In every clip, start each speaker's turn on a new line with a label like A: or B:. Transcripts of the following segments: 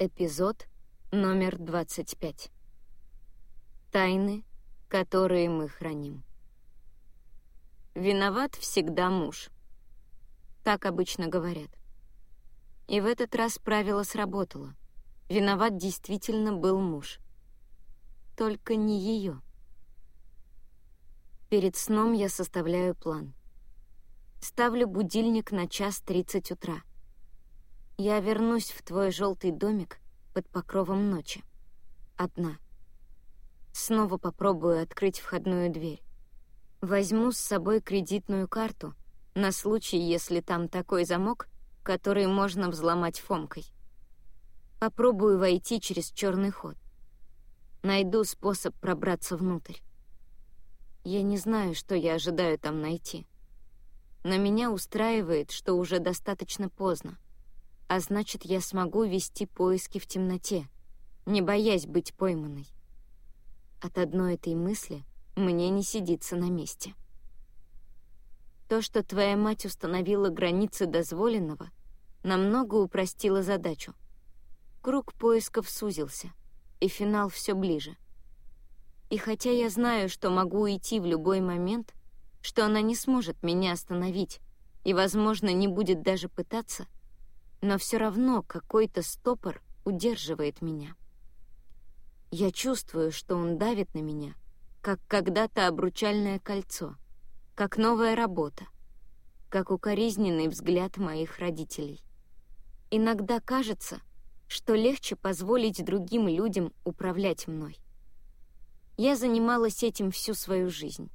A: Эпизод номер 25. Тайны, которые мы храним. Виноват всегда муж. Так обычно говорят. И в этот раз правило сработало. Виноват действительно был муж. Только не ее. Перед сном я составляю план. Ставлю будильник на час тридцать утра. Я вернусь в твой желтый домик под покровом ночи. Одна. Снова попробую открыть входную дверь. Возьму с собой кредитную карту на случай, если там такой замок, который можно взломать фомкой. Попробую войти через черный ход. Найду способ пробраться внутрь. Я не знаю, что я ожидаю там найти. Но меня устраивает, что уже достаточно поздно а значит, я смогу вести поиски в темноте, не боясь быть пойманной. От одной этой мысли мне не сидится на месте. То, что твоя мать установила границы дозволенного, намного упростило задачу. Круг поисков сузился, и финал все ближе. И хотя я знаю, что могу уйти в любой момент, что она не сможет меня остановить и, возможно, не будет даже пытаться — но все равно какой-то стопор удерживает меня. Я чувствую, что он давит на меня, как когда-то обручальное кольцо, как новая работа, как укоризненный взгляд моих родителей. Иногда кажется, что легче позволить другим людям управлять мной. Я занималась этим всю свою жизнь.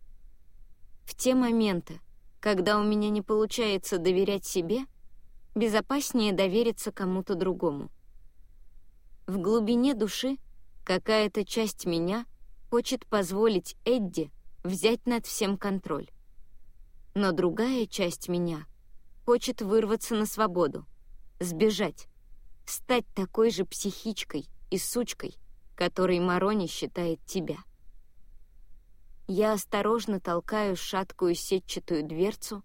A: В те моменты, когда у меня не получается доверять себе, безопаснее довериться кому-то другому. В глубине души какая-то часть меня хочет позволить Эдди взять над всем контроль. Но другая часть меня хочет вырваться на свободу, сбежать, стать такой же психичкой и сучкой, которой Марони считает тебя. Я осторожно толкаю шаткую сетчатую дверцу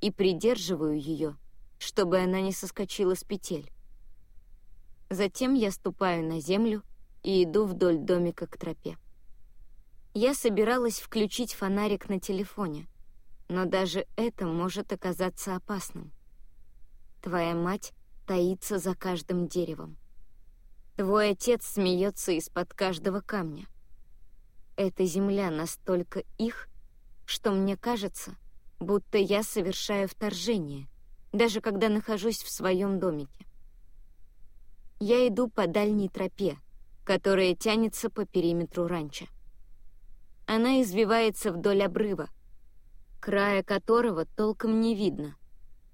A: и придерживаю ее, чтобы она не соскочила с петель. Затем я ступаю на землю и иду вдоль домика к тропе. Я собиралась включить фонарик на телефоне, но даже это может оказаться опасным. Твоя мать таится за каждым деревом. Твой отец смеется из-под каждого камня. Эта земля настолько их, что мне кажется, будто я совершаю вторжение — даже когда нахожусь в своем домике. Я иду по дальней тропе, которая тянется по периметру ранчо. Она извивается вдоль обрыва, края которого толком не видно,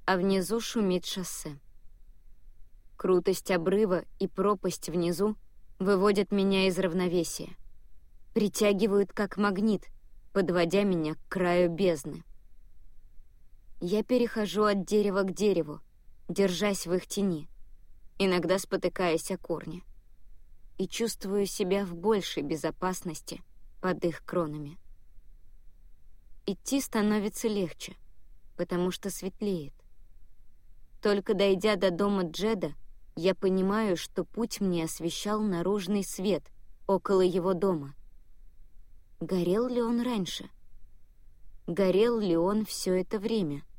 A: а внизу шумит шоссе. Крутость обрыва и пропасть внизу выводят меня из равновесия, притягивают как магнит, подводя меня к краю бездны. Я перехожу от дерева к дереву, держась в их тени, иногда спотыкаясь о корни, и чувствую себя в большей безопасности под их кронами. Идти становится легче, потому что светлеет. Только дойдя до дома Джеда, я понимаю, что путь мне освещал наружный свет около его дома. Горел ли он раньше? Горел ли он все это время? —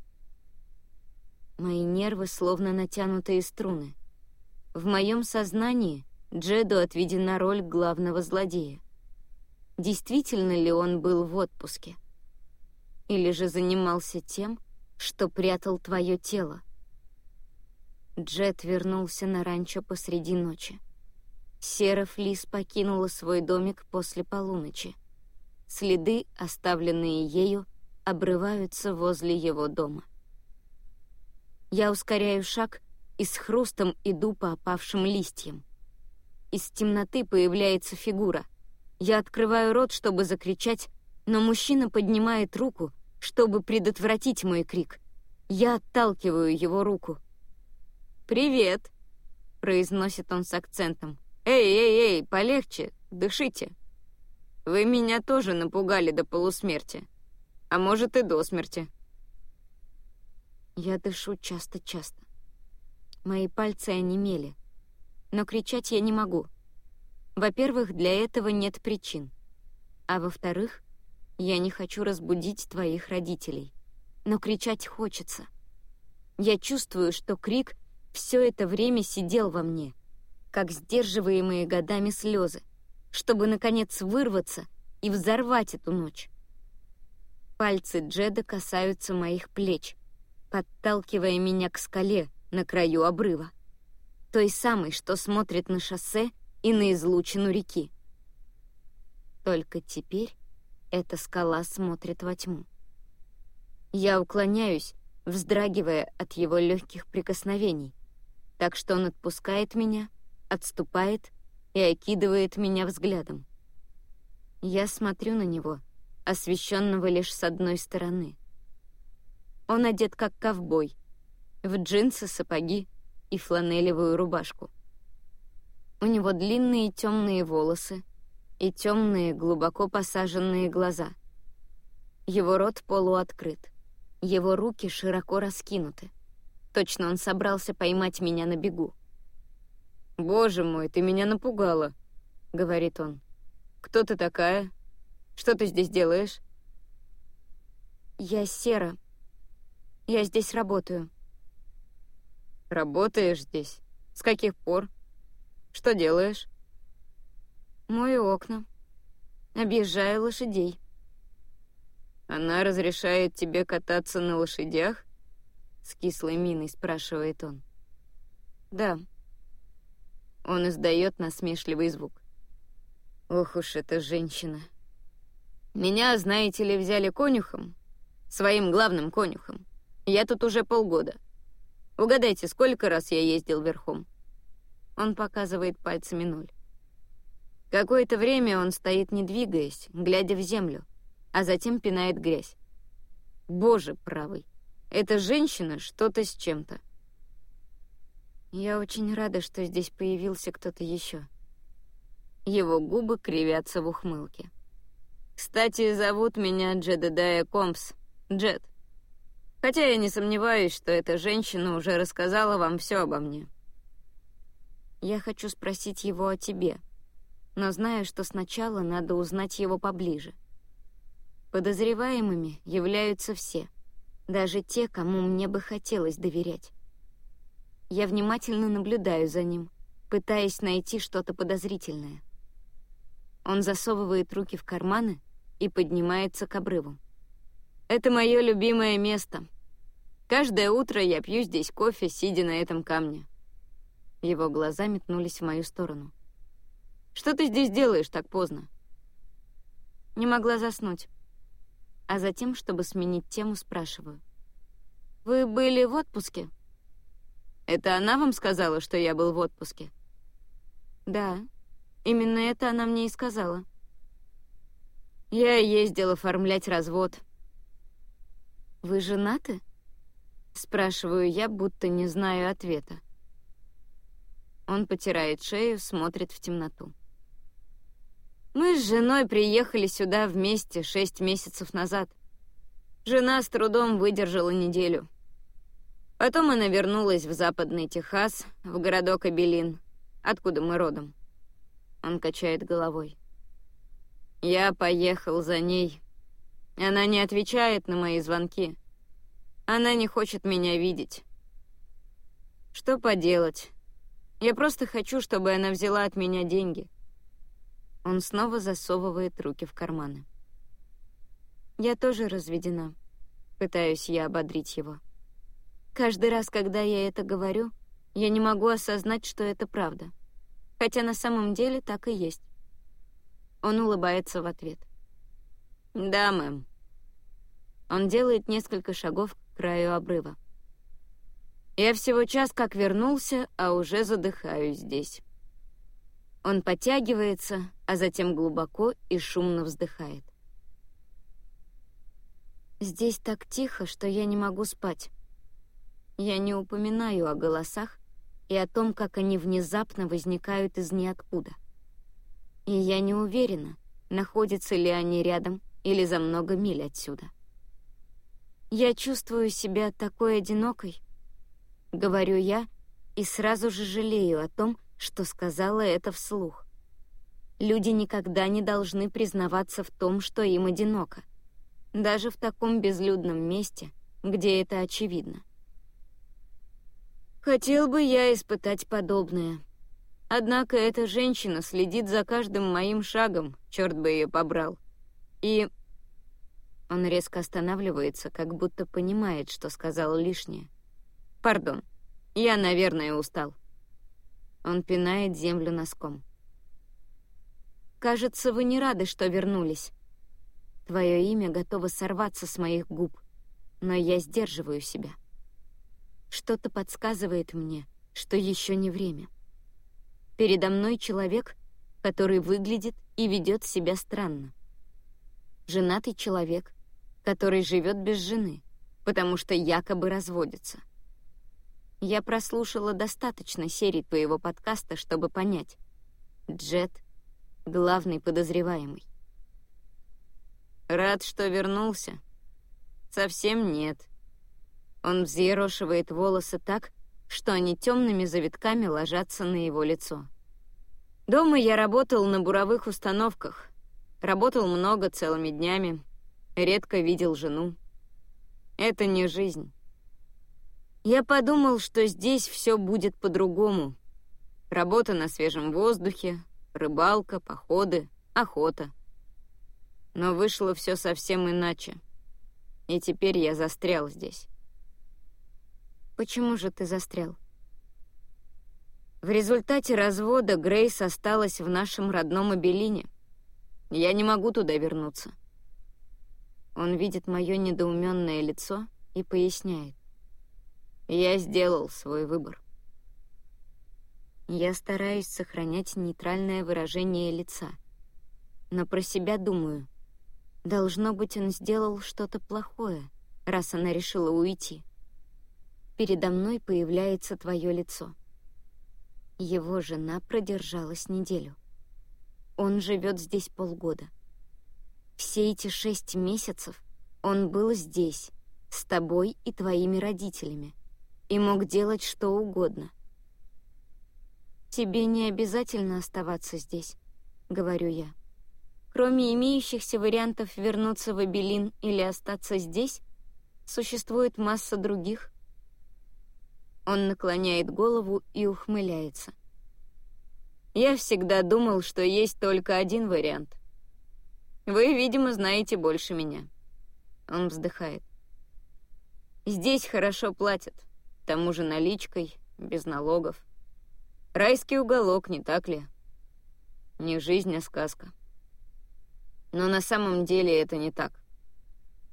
A: Мои нервы словно натянутые струны. В моем сознании Джеду отведена роль главного злодея. Действительно ли он был в отпуске? Или же занимался тем, что прятал твое тело? Джет вернулся на ранчо посреди ночи. Сера Флис покинула свой домик после полуночи. Следы, оставленные ею, обрываются возле его дома. Я ускоряю шаг и с хрустом иду по опавшим листьям. Из темноты появляется фигура. Я открываю рот, чтобы закричать, но мужчина поднимает руку, чтобы предотвратить мой крик. Я отталкиваю его руку. «Привет!» — произносит он с акцентом. «Эй, эй, эй, полегче, дышите. Вы меня тоже напугали до полусмерти. А может и до смерти». Я дышу часто-часто. Мои пальцы онемели. но кричать я не могу. Во-первых, для этого нет причин. А во-вторых, я не хочу разбудить твоих родителей. Но кричать хочется. Я чувствую, что крик все это время сидел во мне, как сдерживаемые годами слезы, чтобы, наконец, вырваться и взорвать эту ночь. Пальцы Джеда касаются моих плеч, подталкивая меня к скале на краю обрыва. Той самой, что смотрит на шоссе и на излучину реки. Только теперь эта скала смотрит во тьму. Я уклоняюсь, вздрагивая от его легких прикосновений, так что он отпускает меня, отступает и окидывает меня взглядом. Я смотрю на него, освещенного лишь с одной стороны. Он одет как ковбой, в джинсы, сапоги и фланелевую рубашку. У него длинные темные волосы и темные, глубоко посаженные глаза. Его рот полуоткрыт, его руки широко раскинуты. Точно он собрался поймать меня на бегу. «Боже мой, ты меня напугала», — говорит он. «Кто ты такая? Что ты здесь делаешь?» «Я Сера. Я здесь работаю». «Работаешь здесь? С каких пор? Что делаешь?» «Мою окна. Объезжаю лошадей». «Она разрешает тебе кататься на лошадях?» С кислой миной спрашивает он. «Да». Он издает насмешливый звук. Ох уж эта женщина. Меня, знаете ли, взяли конюхом, своим главным конюхом. Я тут уже полгода. Угадайте, сколько раз я ездил верхом? Он показывает пальцами ноль. Какое-то время он стоит, не двигаясь, глядя в землю, а затем пинает грязь. Боже правый, эта женщина что-то с чем-то. Я очень рада, что здесь появился кто-то еще. Его губы кривятся в ухмылке. Кстати, зовут меня Джедедая Компс. Джед. Хотя я не сомневаюсь, что эта женщина уже рассказала вам все обо мне. Я хочу спросить его о тебе, но знаю, что сначала надо узнать его поближе. Подозреваемыми являются все, даже те, кому мне бы хотелось доверять. Я внимательно наблюдаю за ним, пытаясь найти что-то подозрительное. Он засовывает руки в карманы и поднимается к обрыву. «Это мое любимое место. Каждое утро я пью здесь кофе, сидя на этом камне». Его глаза метнулись в мою сторону. «Что ты здесь делаешь так поздно?» Не могла заснуть. А затем, чтобы сменить тему, спрашиваю. «Вы были в отпуске?» Это она вам сказала, что я был в отпуске? Да, именно это она мне и сказала. Я ездил оформлять развод. Вы женаты? Спрашиваю я, будто не знаю ответа. Он потирает шею, смотрит в темноту. Мы с женой приехали сюда вместе шесть месяцев назад. Жена с трудом выдержала неделю. Потом она вернулась в западный Техас, в городок Абелин, откуда мы родом. Он качает головой. Я поехал за ней. Она не отвечает на мои звонки. Она не хочет меня видеть. Что поделать? Я просто хочу, чтобы она взяла от меня деньги. Он снова засовывает руки в карманы. Я тоже разведена. Пытаюсь я ободрить его. Каждый раз, когда я это говорю, я не могу осознать, что это правда. Хотя на самом деле так и есть. Он улыбается в ответ. «Да, мэм». Он делает несколько шагов к краю обрыва. Я всего час как вернулся, а уже задыхаюсь здесь. Он подтягивается, а затем глубоко и шумно вздыхает. Здесь так тихо, что я не могу спать. Я не упоминаю о голосах и о том, как они внезапно возникают из ниоткуда. И я не уверена, находятся ли они рядом или за много миль отсюда. Я чувствую себя такой одинокой, говорю я, и сразу же жалею о том, что сказала это вслух. Люди никогда не должны признаваться в том, что им одиноко, даже в таком безлюдном месте, где это очевидно. Хотел бы я испытать подобное. Однако эта женщина следит за каждым моим шагом, черт бы ее побрал. И... Он резко останавливается, как будто понимает, что сказал лишнее. «Пардон, я, наверное, устал». Он пинает землю носком. «Кажется, вы не рады, что вернулись. Твое имя готово сорваться с моих губ, но я сдерживаю себя. Что-то подсказывает мне, что еще не время. Передо мной человек, который выглядит и ведет себя странно. Женатый человек, который живет без жены, потому что якобы разводится. Я прослушала достаточно серий твоего подкаста, чтобы понять. Джет — главный подозреваемый. Рад, что вернулся. Совсем нет. Он взъерошивает волосы так, что они темными завитками ложатся на его лицо. Дома я работал на буровых установках. Работал много целыми днями. Редко видел жену. Это не жизнь. Я подумал, что здесь все будет по-другому. Работа на свежем воздухе, рыбалка, походы, охота. Но вышло все совсем иначе. И теперь я застрял здесь. Почему же ты застрял? В результате развода Грейс осталась в нашем родном Абелине. Я не могу туда вернуться. Он видит мое недоуменное лицо и поясняет. Я сделал свой выбор. Я стараюсь сохранять нейтральное выражение лица, но про себя думаю. Должно быть, он сделал что-то плохое, раз она решила уйти. Передо мной появляется твое лицо. Его жена продержалась неделю. Он живет здесь полгода. Все эти шесть месяцев он был здесь, с тобой и твоими родителями — и мог делать что угодно. «Тебе не обязательно оставаться здесь», — говорю я. Кроме имеющихся вариантов вернуться в Абелин или остаться здесь, существует масса других. Он наклоняет голову и ухмыляется. Я всегда думал, что есть только один вариант. Вы, видимо, знаете больше меня. Он вздыхает. Здесь хорошо платят тому же наличкой, без налогов. Райский уголок, не так ли? Не жизнь, а сказка. Но на самом деле это не так.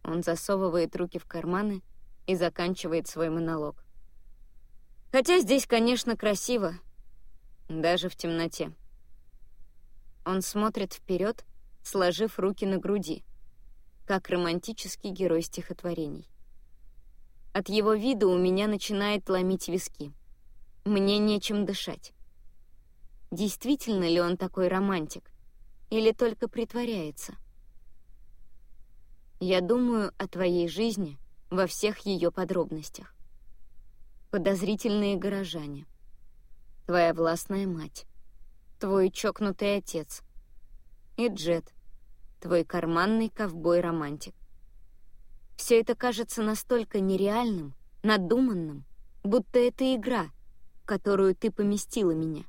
A: Он засовывает руки в карманы и заканчивает свой монолог. Хотя здесь, конечно, красиво, даже в темноте. Он смотрит вперед, сложив руки на груди, как романтический герой стихотворений. От его вида у меня начинает ломить виски. Мне нечем дышать. Действительно ли он такой романтик? Или только притворяется? Я думаю о твоей жизни во всех ее подробностях. Подозрительные горожане. Твоя властная мать. Твой чокнутый отец. И Джет. Твой карманный ковбой-романтик. Все это кажется настолько нереальным, надуманным, будто это игра, в которую ты поместила меня.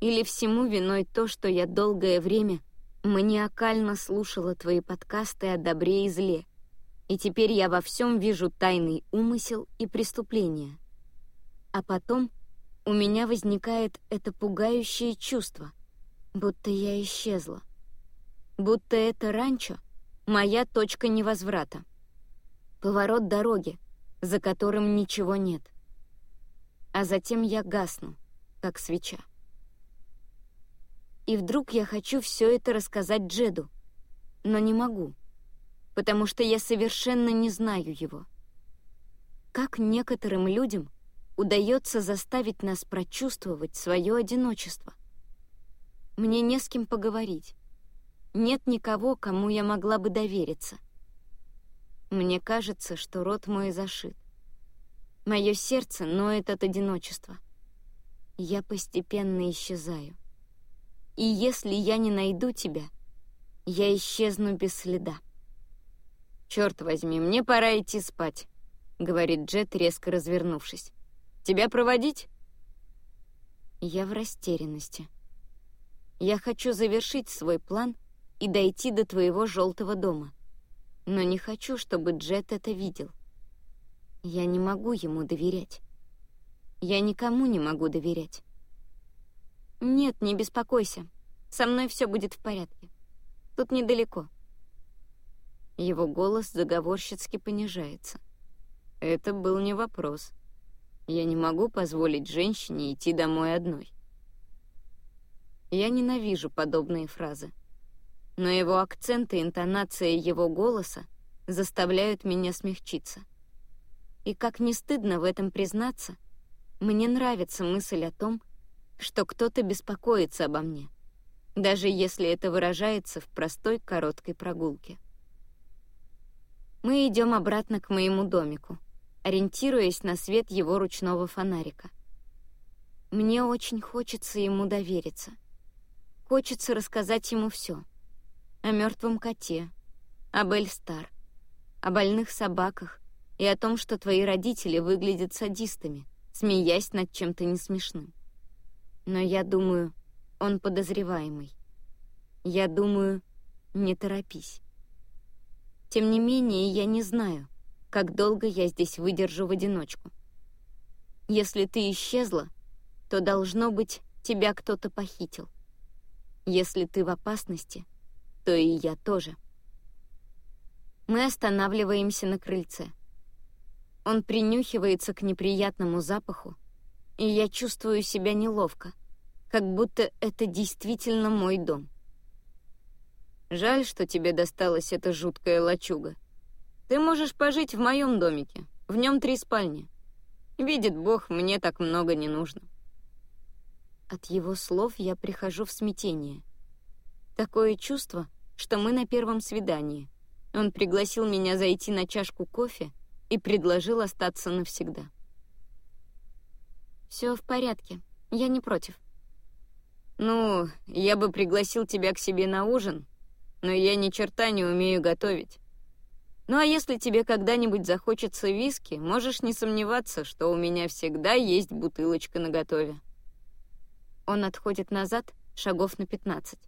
A: Или всему виной то, что я долгое время маниакально слушала твои подкасты о добре и зле, и теперь я во всем вижу тайный умысел и преступление. А потом у меня возникает это пугающее чувство, будто я исчезла. Будто это ранчо Моя точка невозврата. Поворот дороги, за которым ничего нет. А затем я гасну, как свеча. И вдруг я хочу все это рассказать Джеду, но не могу, потому что я совершенно не знаю его. Как некоторым людям удается заставить нас прочувствовать свое одиночество? Мне не с кем поговорить. Нет никого, кому я могла бы довериться. Мне кажется, что рот мой зашит. Мое сердце ноет от одиночества. я постепенно исчезаю. И если я не найду тебя, я исчезну без следа.
B: «Черт возьми, мне пора идти спать», — говорит Джет, резко развернувшись. «Тебя проводить?»
A: Я в растерянности. Я хочу завершить свой план и дойти до твоего желтого дома. Но не хочу, чтобы Джет это видел. Я не могу ему доверять. Я никому не могу доверять. Нет, не беспокойся. Со мной все будет в порядке. Тут недалеко.
B: Его голос заговорщицки понижается. Это был не вопрос. Я не могу позволить женщине идти домой одной. Я ненавижу подобные фразы. Но его акцент и интонация его голоса заставляют меня смягчиться.
A: И как не стыдно в этом признаться, мне нравится мысль о том, что кто-то беспокоится обо мне, даже если это выражается в простой короткой прогулке. Мы идем обратно к моему домику, ориентируясь на свет его ручного фонарика. Мне очень хочется ему довериться — Хочется рассказать ему все. О мертвом коте, об Эльстар, о больных собаках и о том, что твои родители выглядят садистами, смеясь над чем-то несмешным. Но я думаю, он подозреваемый. Я думаю, не торопись. Тем не менее, я не знаю, как долго я здесь выдержу в одиночку. Если ты исчезла, то, должно быть, тебя кто-то похитил. Если ты в опасности, то и я тоже. Мы останавливаемся на крыльце. Он принюхивается к неприятному запаху, и я чувствую себя неловко, как будто это действительно мой дом.
B: Жаль, что тебе досталась эта жуткая лачуга. Ты можешь пожить в моем домике, в нем три спальни. Видит Бог, мне так много не нужно.
A: От его слов я прихожу в смятение. Такое чувство, что мы на первом свидании. Он пригласил меня зайти на чашку кофе и предложил остаться навсегда. Все в порядке, я не против.
B: Ну, я бы пригласил тебя к себе на ужин, но я ни черта не умею готовить. Ну а если тебе когда-нибудь захочется виски, можешь не сомневаться, что у меня всегда есть бутылочка наготове.
A: Он отходит назад шагов на пятнадцать,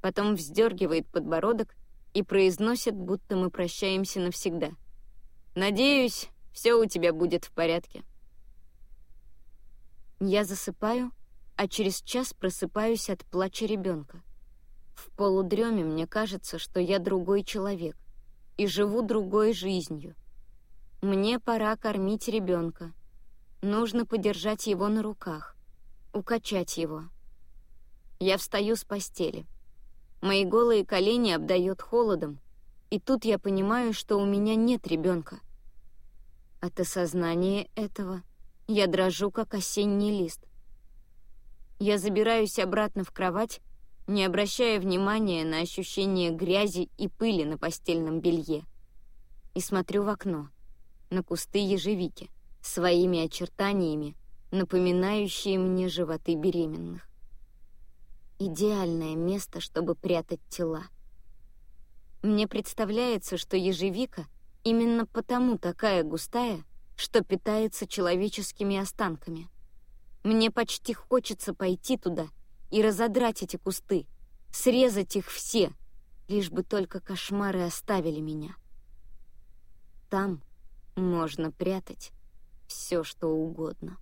A: потом вздергивает подбородок и произносит, будто мы прощаемся навсегда.
B: «Надеюсь, все у тебя будет в порядке».
A: Я засыпаю, а через час просыпаюсь от плача ребенка. В полудреме мне кажется, что я другой человек и живу другой жизнью. Мне пора кормить ребенка. Нужно подержать его на руках укачать его. Я встаю с постели. Мои голые колени обдает холодом, и тут я понимаю, что у меня нет ребенка. От осознания этого я дрожу, как осенний лист. Я забираюсь обратно в кровать, не обращая внимания на ощущение грязи и пыли на постельном белье, и смотрю в окно, на кусты ежевики, своими очертаниями, напоминающие мне животы беременных. Идеальное место, чтобы прятать тела. Мне представляется, что ежевика именно потому такая густая, что питается человеческими останками. Мне почти хочется пойти туда и разодрать эти кусты, срезать их все, лишь бы только кошмары оставили меня. Там можно прятать все, что угодно.